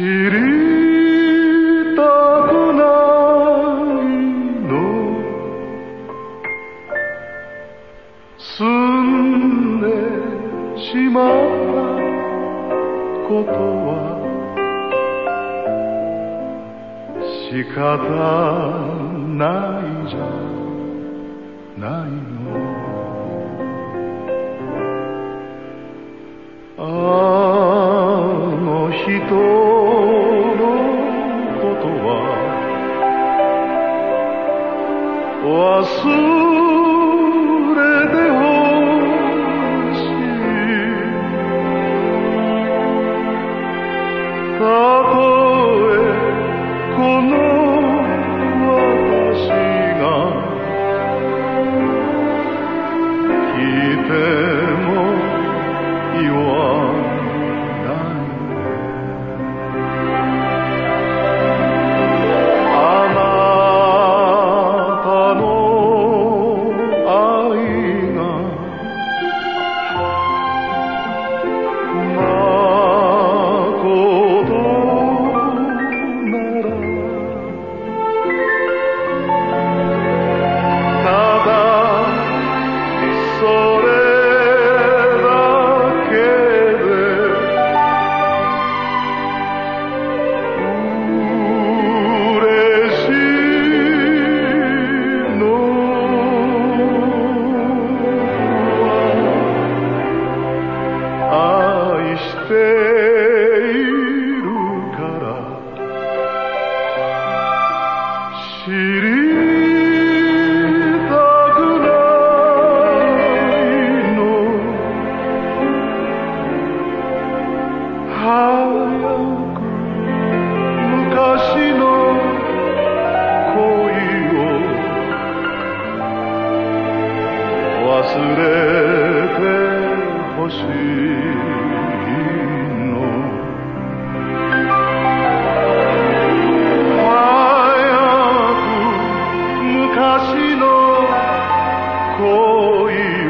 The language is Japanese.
知りたくないの。済んでしまったことは仕方ないじゃないの。忘しているから。知りたくないの。早く昔の恋を。忘れ you.